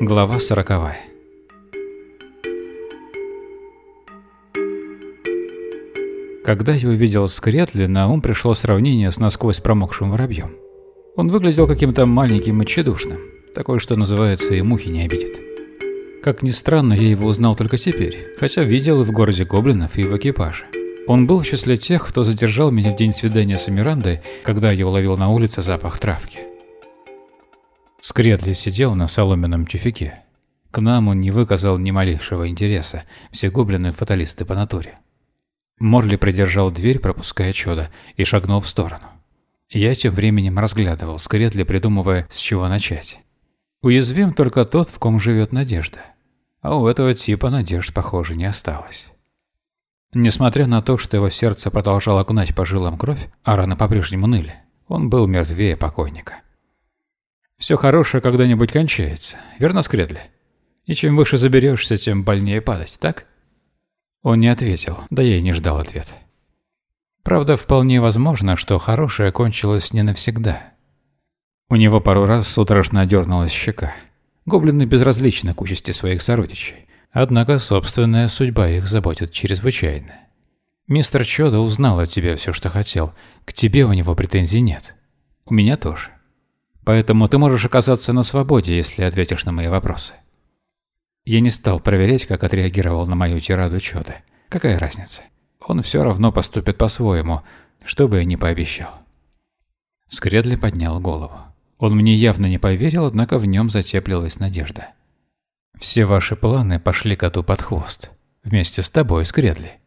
Глава сороковая. Когда я увидел Скрятли, на ум пришло сравнение с насквозь промокшим воробьем. Он выглядел каким-то маленьким и тщедушным, такой, что называется, и мухи не обидит. Как ни странно, я его узнал только теперь, хотя видел и в городе гоблинов, и в экипаже. Он был в числе тех, кто задержал меня в день свидания с Эмирандой, когда я уловил на улице запах травки. Скредли сидел на соломенном тюфике. К нам он не выказал ни малейшего интереса, все гоблины – фаталисты по натуре. Морли придержал дверь, пропуская чудо, и шагнул в сторону. Я тем временем разглядывал Скредли, придумывая, с чего начать. Уязвим только тот, в ком живет надежда. А у этого типа надежд, похоже, не осталось. Несмотря на то, что его сердце продолжало гнать по жилам кровь, а раны по-прежнему ныли, он был мертвее покойника. Все хорошее когда-нибудь кончается, верно, Скредли? И чем выше заберешься, тем больнее падать, так? Он не ответил, да я и не ждал ответа. Правда, вполне возможно, что хорошее кончилось не навсегда. У него пару раз судорожно дернулась щека. Гоблины безразличны к участи своих сородичей, однако собственная судьба их заботит чрезвычайно. Мистер Чода узнал от тебя все, что хотел, к тебе у него претензий нет. У меня тоже. Поэтому ты можешь оказаться на свободе, если ответишь на мои вопросы. Я не стал проверять, как отреагировал на мою тираду Чода. Какая разница? Он все равно поступит по-своему, что бы я ни пообещал. Скредли поднял голову. Он мне явно не поверил, однако в нем затеплилась надежда. «Все ваши планы пошли коту под хвост. Вместе с тобой, Скредли.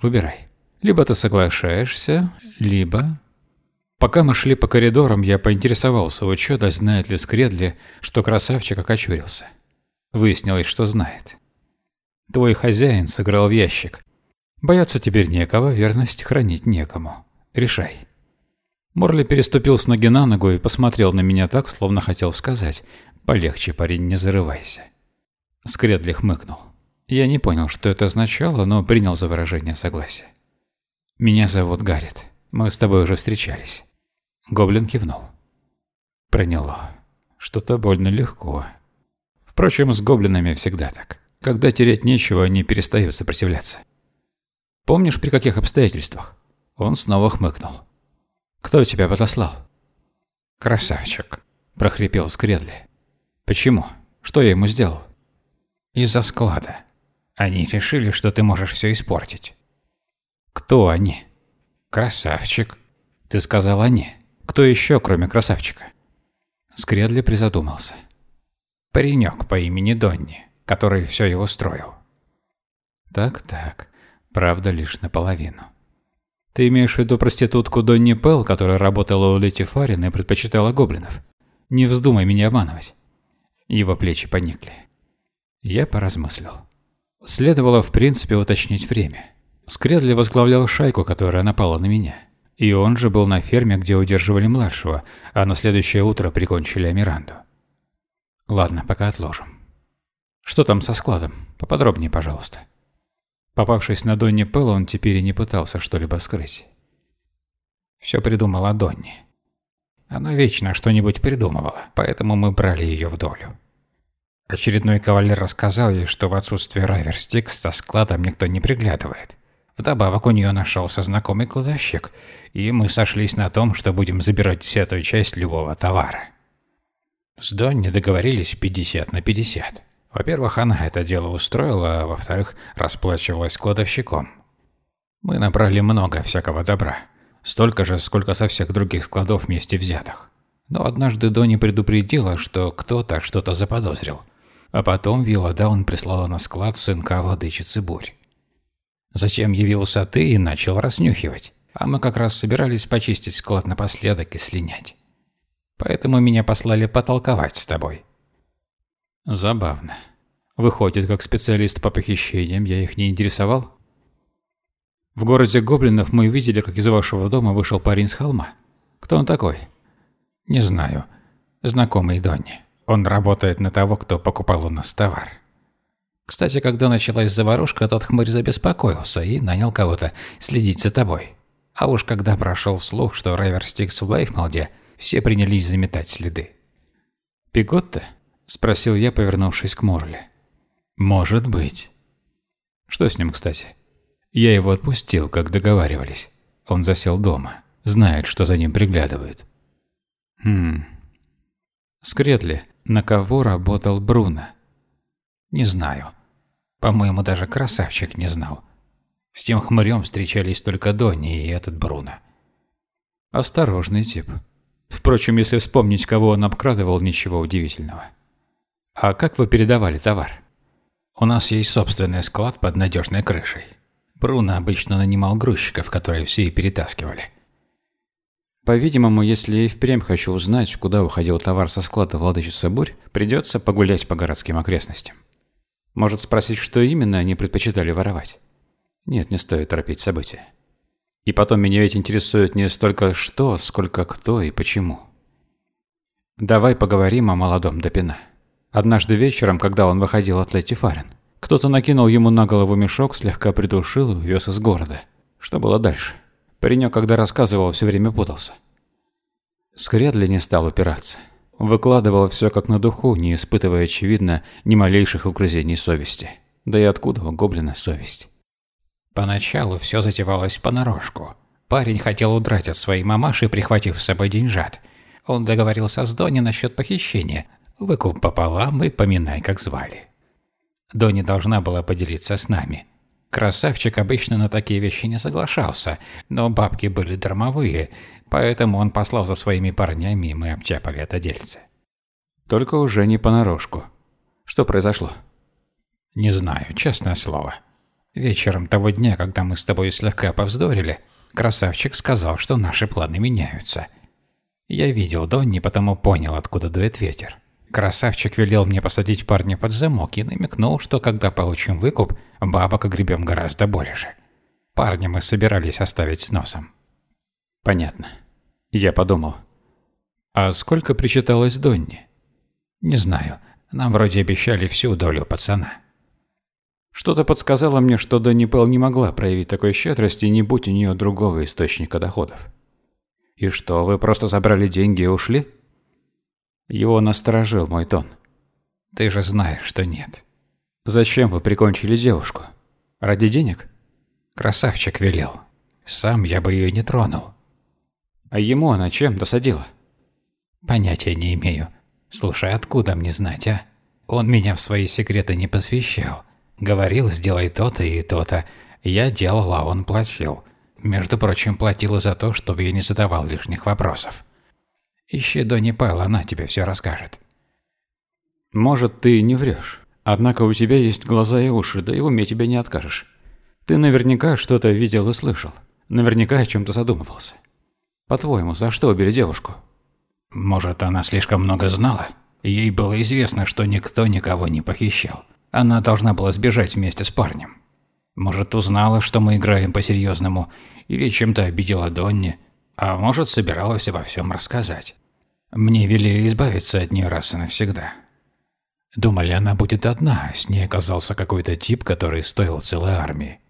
Выбирай. Либо ты соглашаешься, либо Пока мы шли по коридорам, я поинтересовался у Чода, знает ли Скредли, что красавчик окочурился. Выяснилось, что знает. Твой хозяин сыграл в ящик. Бояться теперь некого, верность хранить некому. Решай. Морли переступил с ноги на ногу и посмотрел на меня так, словно хотел сказать «Полегче, парень, не зарывайся». Скредли хмыкнул. Я не понял, что это означало, но принял за выражение согласия. «Меня зовут Гаррит. Мы с тобой уже встречались». Гоблин кивнул. Проняло. Что-то больно легко. Впрочем, с гоблинами всегда так. Когда терять нечего, они перестают сопротивляться. Помнишь, при каких обстоятельствах? Он снова хмыкнул. Кто тебя подослал? Красавчик, прохрипел Скредли. Почему? Что я ему сделал? Из-за склада. Они решили, что ты можешь все испортить. Кто они? Красавчик. Ты сказал они. Кто еще, кроме красавчика? Скредли призадумался. Паренек по имени Донни, который все и устроил. Так-так, правда лишь наполовину. Ты имеешь в виду проститутку Донни Пелл, которая работала у Лети Фарин и предпочитала гоблинов? Не вздумай меня обманывать. Его плечи поникли. Я поразмыслил. Следовало, в принципе, уточнить время. Скредли возглавлял шайку, которая напала на меня. И он же был на ферме, где удерживали младшего, а на следующее утро прикончили Амиранду. Ладно, пока отложим. Что там со складом? Поподробнее, пожалуйста. Попавшись на Донни Пелл, он теперь и не пытался что-либо скрыть. Все придумала Донни. Она вечно что-нибудь придумывала, поэтому мы брали ее в долю. Очередной кавалер рассказал ей, что в отсутствие Раверстикс со складом никто не приглядывает. Вдобавок у нее нашелся знакомый кладовщик, и мы сошлись на том, что будем забирать десятую часть любого товара. С Донни договорились 50 на 50. Во-первых, она это дело устроила, а во-вторых, расплачивалась кладовщиком. Мы набрали много всякого добра. Столько же, сколько со всех других складов вместе взятых. Но однажды Донни предупредила, что кто-то что-то заподозрил. А потом Вилла Даун прислала на склад сынка владычицы Бурь. Затем явился ты и начал раснюхивать. А мы как раз собирались почистить склад напоследок и слинять. Поэтому меня послали потолковать с тобой. Забавно. Выходит, как специалист по похищениям я их не интересовал? В городе Гоблинов мы видели, как из вашего дома вышел парень с холма. Кто он такой? Не знаю. Знакомый Донни. Он работает на того, кто покупал у нас товар. Кстати, когда началась заварушка, тот хмырь забеспокоился и нанял кого-то следить за тобой. А уж когда прошел слух, что Райвер Стикс в Блейфмалде, все принялись заметать следы. Пиготта? – спросил я, повернувшись к Морли. «Может быть». «Что с ним, кстати?» «Я его отпустил, как договаривались. Он засел дома, знает, что за ним приглядывают». «Хм...» «Скретли, на кого работал Бруно?» «Не знаю. По-моему, даже красавчик не знал. С тем хмырем встречались только Донни и этот Бруно». «Осторожный тип». Впрочем, если вспомнить, кого он обкрадывал, ничего удивительного. А как вы передавали товар? У нас есть собственный склад под надежной крышей. Бруно обычно нанимал грузчиков, которые все и перетаскивали. По-видимому, если я и впрямь хочу узнать, куда уходил товар со склада владычицы Бурь, придется погулять по городским окрестностям. Может спросить, что именно они предпочитали воровать? Нет, не стоит торопить события. И потом меня ведь интересует не столько что, сколько кто и почему. Давай поговорим о молодом Допина. Однажды вечером, когда он выходил от Лети Фарен, кто-то накинул ему на голову мешок, слегка придушил и увез из города. Что было дальше? Паренек, когда рассказывал, все время путался. Скрядли не стал упираться. Выкладывал все как на духу, не испытывая, очевидно, ни малейших угрызений совести. Да и откуда у гоблина совесть? Поначалу все затевалось понарошку. Парень хотел удрать от своей мамаши, прихватив с собой деньжат. Он договорился с Дони насчет похищения. Выкуп пополам и поминай, как звали. Дони должна была поделиться с нами. Красавчик обычно на такие вещи не соглашался, но бабки были дармовые, поэтому он послал за своими парнями, и мы обчапали это дельце. Только уже не понарошку. Что произошло? Не знаю, честное слово. Вечером того дня, когда мы с тобой слегка повздорили, красавчик сказал, что наши планы меняются. Я видел Донни, потому понял, откуда дует ветер. Красавчик велел мне посадить парня под замок и намекнул, что когда получим выкуп, бабок огребем гораздо больше. Парня мы собирались оставить с носом. Понятно. Я подумал. А сколько причиталось Донни? Не знаю. Нам вроде обещали всю долю пацана. Что-то подсказало мне, что Донни Пэл не могла проявить такой щедрости, не будь у нее другого источника доходов. «И что, вы просто забрали деньги и ушли?» Его насторожил мой тон. «Ты же знаешь, что нет». «Зачем вы прикончили девушку? Ради денег?» Красавчик велел. Сам я бы ее не тронул. А ему она чем досадила? Понятия не имею. Слушай, откуда мне знать, а? Он меня в свои секреты не посвящал. Говорил, сделай то-то и то-то. Я делал, а он платил. Между прочим, платил за то, чтобы я не задавал лишних вопросов. Ищи Донни Пэл, она тебе все расскажет. Может, ты не врешь. Однако у тебя есть глаза и уши, да и в уме тебя не откажешь. Ты наверняка что-то видел и слышал. Наверняка о чем-то задумывался. По-твоему, за что убили девушку? Может, она слишком много знала? Ей было известно, что никто никого не похищал. Она должна была сбежать вместе с парнем. Может, узнала, что мы играем по-серьезному, или чем-то обидела Донни, а может, собиралась обо всем рассказать. Мне велели избавиться от нее раз и навсегда. Думали, она будет одна, с ней оказался какой-то тип, который стоил целой армии.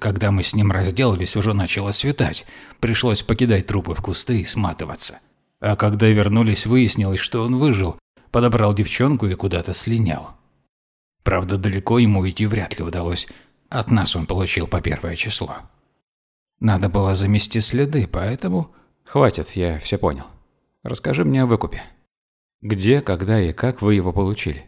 Когда мы с ним разделались, уже начало светать, пришлось покидать трупы в кусты и сматываться. А когда вернулись, выяснилось, что он выжил, подобрал девчонку и куда-то слинял. Правда, далеко ему уйти вряд ли удалось. От нас он получил по первое число. Надо было замести следы, поэтому... Хватит, я все понял. Расскажи мне о выкупе. Где, когда и как вы его получили?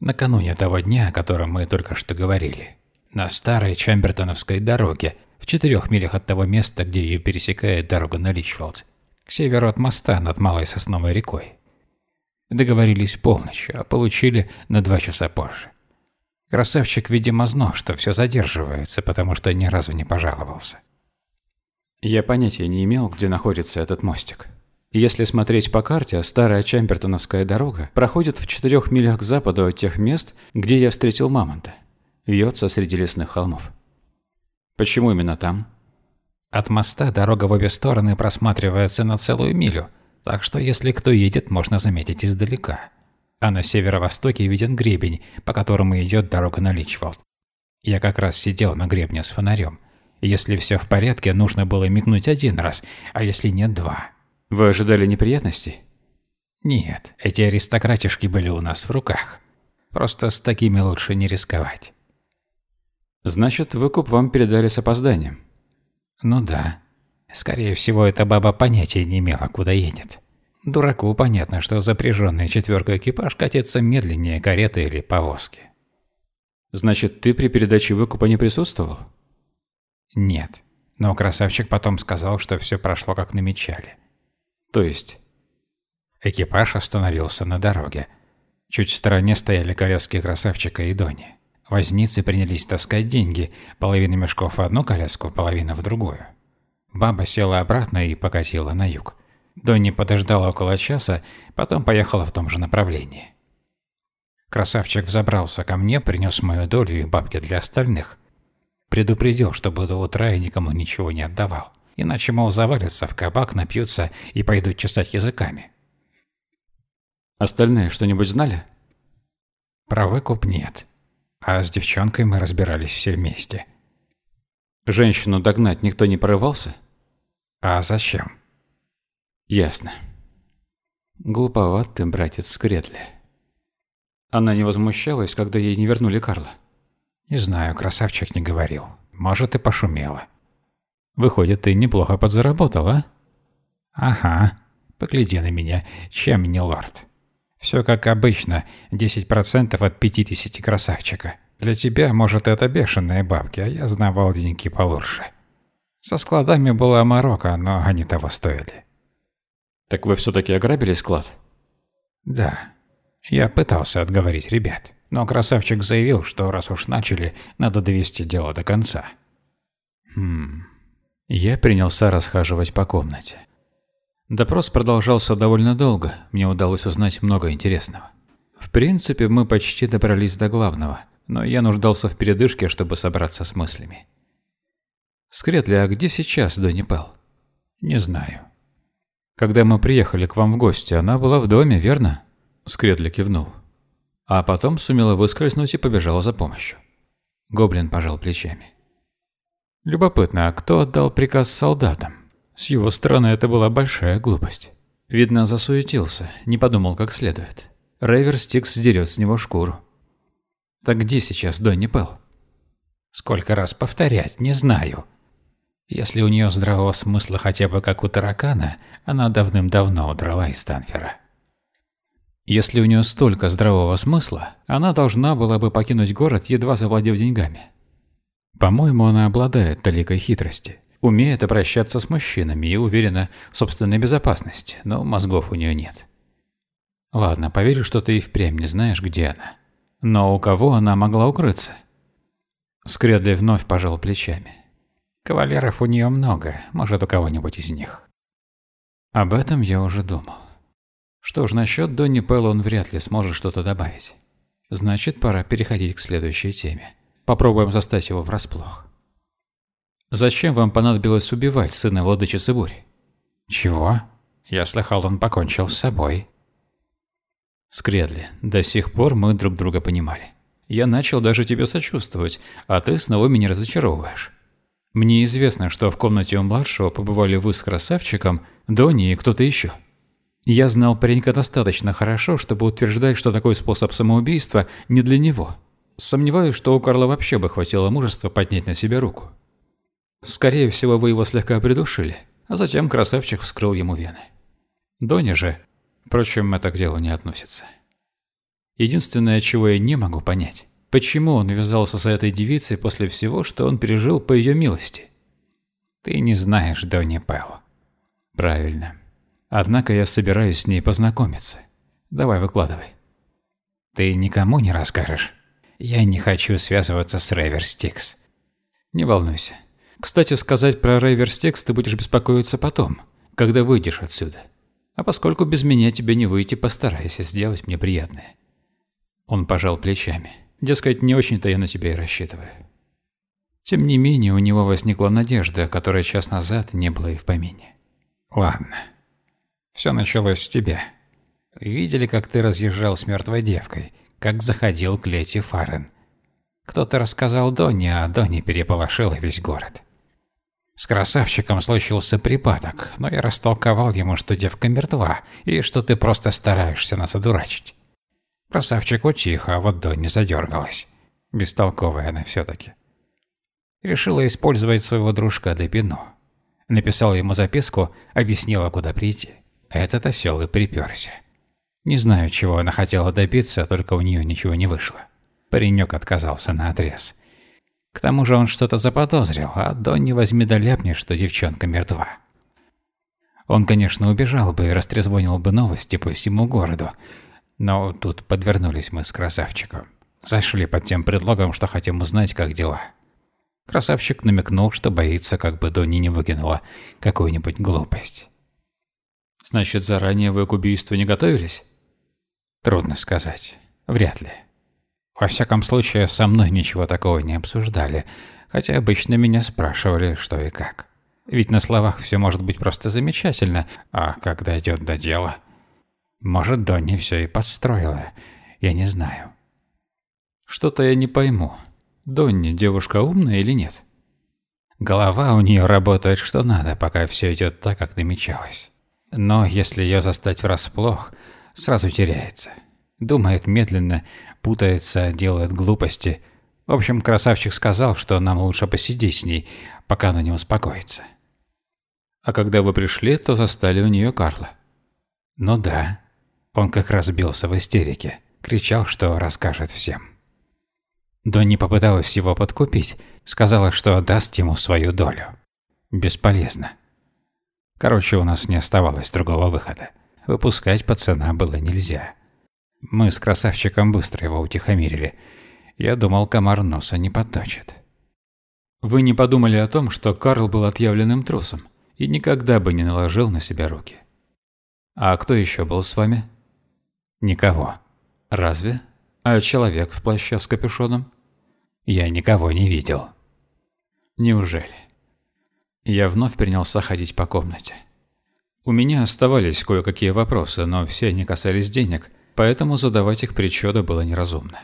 Накануне того дня, о котором мы только что говорили. На старой Чамбертоновской дороге, в четырех милях от того места, где ее пересекает дорога на Личфилд, к северу от моста над Малой Сосновой рекой. Договорились полночь, а получили на два часа позже. Красавчик, видимо, знал, что все задерживается, потому что ни разу не пожаловался. Я понятия не имел, где находится этот мостик. Если смотреть по карте, старая Чампертоновская дорога проходит в четырех милях к западу от тех мест, где я встретил мамонта. Вьется среди лесных холмов. Почему именно там? От моста дорога в обе стороны просматривается на целую милю, так что если кто едет, можно заметить издалека. А на северо-востоке виден гребень, по которому идет дорога на Личфолд. Я как раз сидел на гребне с фонарем. Если все в порядке, нужно было мигнуть один раз, а если нет – два. Вы ожидали неприятностей? Нет, эти аристократишки были у нас в руках. Просто с такими лучше не рисковать. Значит, выкуп вам передали с опозданием? Ну да. Скорее всего, эта баба понятия не имела, куда едет. Дураку понятно, что запряженный четверка экипаж катится медленнее кареты или повозки. Значит, ты при передаче выкупа не присутствовал? Нет. Но красавчик потом сказал, что все прошло как намечали. То есть? Экипаж остановился на дороге. Чуть в стороне стояли коляски красавчика и Дони. Возницы принялись таскать деньги, половина мешков в одну коляску, половина в другую. Баба села обратно и покатила на юг. Донни подождала около часа, потом поехала в том же направлении. Красавчик взобрался ко мне, принес мою долю и бабки для остальных. Предупредил, чтобы до утра я никому ничего не отдавал. Иначе, мол, завалятся в кабак, напьются и пойдут чесать языками. Остальные что-нибудь знали? Про выкуп нет. А с девчонкой мы разбирались все вместе. Женщину догнать никто не порывался? А зачем? Ясно. Глуповат ты, братец Скретли. Она не возмущалась, когда ей не вернули Карла? Не знаю, красавчик не говорил. Может, и пошумела. Выходит, ты неплохо подзаработал, а? Ага. Погляди на меня, чем не лорд. Все как обычно, 10% от 50 красавчика. Для тебя, может, это бешеные бабки, а я знавал деньги получше. Со складами была морока, но они того стоили. Так вы все-таки ограбили склад? Да. Я пытался отговорить ребят, но красавчик заявил, что раз уж начали, надо довести дело до конца. Хм. Я принялся расхаживать по комнате. Допрос продолжался довольно долго, мне удалось узнать много интересного. В принципе, мы почти добрались до главного, но я нуждался в передышке, чтобы собраться с мыслями. Скретли, а где сейчас Донни Пелл? Не знаю. Когда мы приехали к вам в гости, она была в доме, верно? Скредли кивнул. А потом сумела выскользнуть и побежала за помощью. Гоблин пожал плечами. Любопытно, а кто отдал приказ солдатам? С его стороны это была большая глупость. Видно, засуетился, не подумал как следует. Рейвер Стикс сдерет с него шкуру. Так где сейчас Донни Пелл? Сколько раз повторять, не знаю. Если у нее здравого смысла хотя бы как у таракана, она давным-давно удрала из Станфера. Если у нее столько здравого смысла, она должна была бы покинуть город, едва завладев деньгами. По-моему, она обладает толикой хитрости, умеет обращаться с мужчинами и уверена в собственной безопасности, но мозгов у нее нет. Ладно, поверю, что ты и впрямь не знаешь, где она. Но у кого она могла укрыться? Скредли вновь пожал плечами. Кавалеров у нее много, может, у кого-нибудь из них. Об этом я уже думал. Что ж, насчет Донни Пэлл он вряд ли сможет что-то добавить. Значит, пора переходить к следующей теме. Попробуем застать его врасплох. Зачем вам понадобилось убивать сына владычицы бури? Чего? Я слыхал, он покончил с собой. Скредли, до сих пор мы друг друга понимали. Я начал даже тебе сочувствовать, а ты снова меня разочаровываешь. Мне известно, что в комнате у младшего побывали вы с красавчиком, Донни и кто-то еще. Я знал паренька достаточно хорошо, чтобы утверждать, что такой способ самоубийства не для него. Сомневаюсь, что у Карла вообще бы хватило мужества поднять на себя руку. Скорее всего, вы его слегка придушили, а затем красавчик вскрыл ему вены. Донни же, впрочем, это к делу не относится. Единственное, чего я не могу понять, Почему он ввязался с этой девицей после всего, что он пережил по ее милости? Ты не знаешь Донни Пэлл. Правильно. Однако я собираюсь с ней познакомиться. Давай, выкладывай. Ты никому не расскажешь? Я не хочу связываться с Рейверстикс. Не волнуйся. Кстати, сказать про Рейверстикс ты будешь беспокоиться потом, когда выйдешь отсюда. А поскольку без меня тебе не выйти, постарайся сделать мне приятное. Он пожал плечами. Дескать, не очень-то я на тебя и рассчитываю. Тем не менее, у него возникла надежда, которой час назад не было и в помине. Ладно. Все началось с тебя. Видели, как ты разъезжал с мертвой девкой, как заходил к Лети Фарен. Кто-то рассказал Донни, а Донни переполошила весь город. С красавчиком случился припадок, но я растолковал ему, что девка мертва, и что ты просто стараешься нас одурачить. Красавчик утих, а вот Донни задергалась. Бестолковая она все-таки. Решила использовать своего дружка Депину. Написала ему записку, объяснила, куда прийти. Этот осел и приперся. Не знаю, чего она хотела добиться, только у нее ничего не вышло. Паренек отказался на отрез. К тому же он что-то заподозрил, а Донни возьми да ляпни, что девчонка мертва. Он, конечно, убежал бы и растрезвонил бы новости по всему городу, но тут подвернулись мы с красавчиком. Зашли под тем предлогом, что хотим узнать, как дела. Красавчик намекнул, что боится, как бы Донни не выкинула какую-нибудь глупость. Значит, заранее вы к убийству не готовились? Трудно сказать. Вряд ли. Во всяком случае, со мной ничего такого не обсуждали, хотя обычно меня спрашивали, что и как. Ведь на словах все может быть просто замечательно, а когда идет до дела... Может, Донни все и подстроила, я не знаю. Что-то я не пойму. Донни девушка умная или нет? Голова у нее работает что надо, пока все идет так, как намечалось. Но если ее застать врасплох, сразу теряется. Думает медленно, путается, делает глупости. В общем, красавчик сказал, что нам лучше посидеть с ней, пока она не успокоится. А когда вы пришли, то застали у нее Карла. Ну да. Он как раз бился в истерике. Кричал, что расскажет всем. Донни попыталась его подкупить. Сказала, что даст ему свою долю. Бесполезно. Короче, у нас не оставалось другого выхода. Выпускать пацана было нельзя. Мы с красавчиком быстро его утихомирили. Я думал, комар носа не подточит. Вы не подумали о том, что Карл был отъявленным трусом и никогда бы не наложил на себя руки? А кто еще был с вами? Никого. Разве? А человек в плаще с капюшоном? Я никого не видел. Неужели? Я вновь принялся ходить по комнате. У меня оставались кое-какие вопросы, но все они касались денег, поэтому задавать их при чёду было неразумно.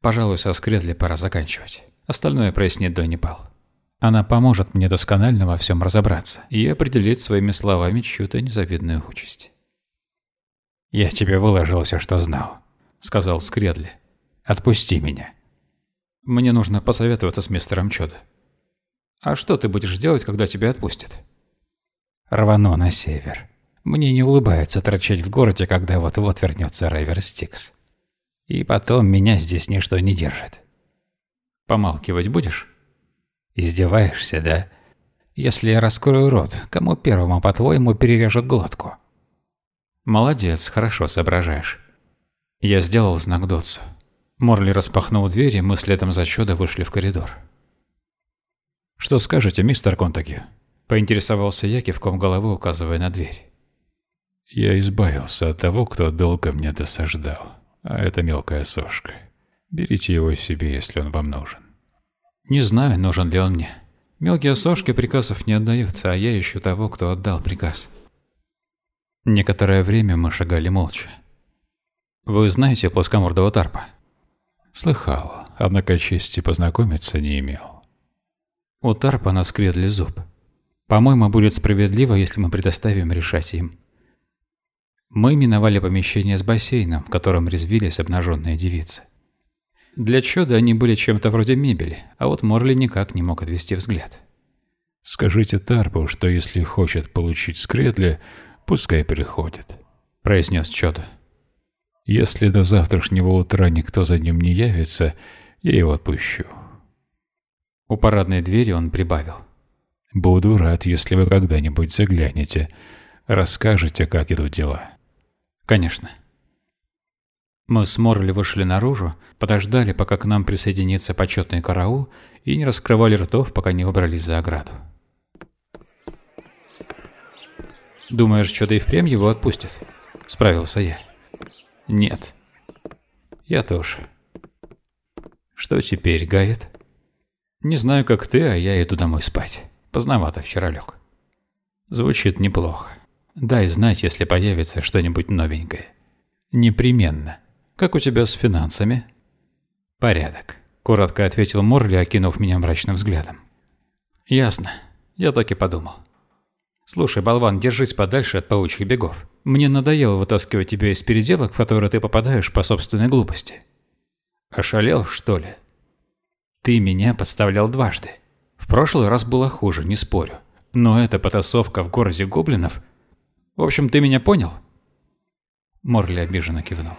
Пожалуй, со Скредли пора заканчивать. Остальное прояснит Донни Пал. Она поможет мне досконально во всем разобраться и определить своими словами чью-то незавидную участь. «Я тебе выложил все, что знал», — сказал Скредли. «Отпусти меня». «Мне нужно посоветоваться с мистером Чодо». «А что ты будешь делать, когда тебя отпустят?» «Рвану на север. Мне не улыбается торчать в городе, когда вот-вот вернется Райвер Стикс. И потом меня здесь ничто не держит. Помалкивать будешь? Издеваешься, да? Если я раскрою рот, кому первому, по-твоему, перережет глотку? Молодец, хорошо соображаешь. Я сделал знак Дотсу. Морли распахнул дверь, и мы следом за чудо вышли в коридор. «Что скажете, мистер Контаги?» – поинтересовался я, кивком головы указывая на дверь. Я избавился от того, кто долго мне досаждал. А это мелкая сошка. Берите его себе, если он вам нужен. Не знаю, нужен ли он мне. Мелкие сошки приказов не отдают, а я ищу того, кто отдал приказ. Некоторое время мы шагали молча. Вы знаете плоскомордого тарпа? Слыхал, однако чести познакомиться не имел. У тарпа на скредле зуб. По-моему, будет справедливо, если мы предоставим решать им. Мы миновали помещение с бассейном, в котором резвились обнаженные девицы. Для Чода они были чем-то вроде мебели, а вот Морли никак не мог отвести взгляд. «Скажите Тарпу, что если хочет получить скредли, пускай приходит», – произнес Чода. «Если до завтрашнего утра никто за ним не явится, я его отпущу». У парадной двери он прибавил. «Буду рад, если вы когда-нибудь заглянете, расскажете, как идут дела». Конечно. Мы с Морли вышли наружу, подождали, пока к нам присоединится почетный караул, и не раскрывали ртов, пока не убрались за ограду. «Думаешь, что-то и впрямь его отпустят?» – справился я. «Нет». «Я тоже». «Что теперь, Гайет?» «Не знаю, как ты, а я иду домой спать. Поздновато вчера лег». «Звучит неплохо. Дай знать, если появится что-нибудь новенькое. Непременно. Как у тебя с финансами? Порядок. Коротко ответил Морли, окинув меня мрачным взглядом. Ясно. Я так и подумал. Слушай, болван, держись подальше от паучьих бегов. Мне надоело вытаскивать тебя из переделок, в которые ты попадаешь по собственной глупости. Ошалел, что ли? Ты меня подставлял дважды. В прошлый раз было хуже, не спорю. Но эта потасовка в городе гоблинов... В общем, ты меня понял? Морли обиженно кивнул.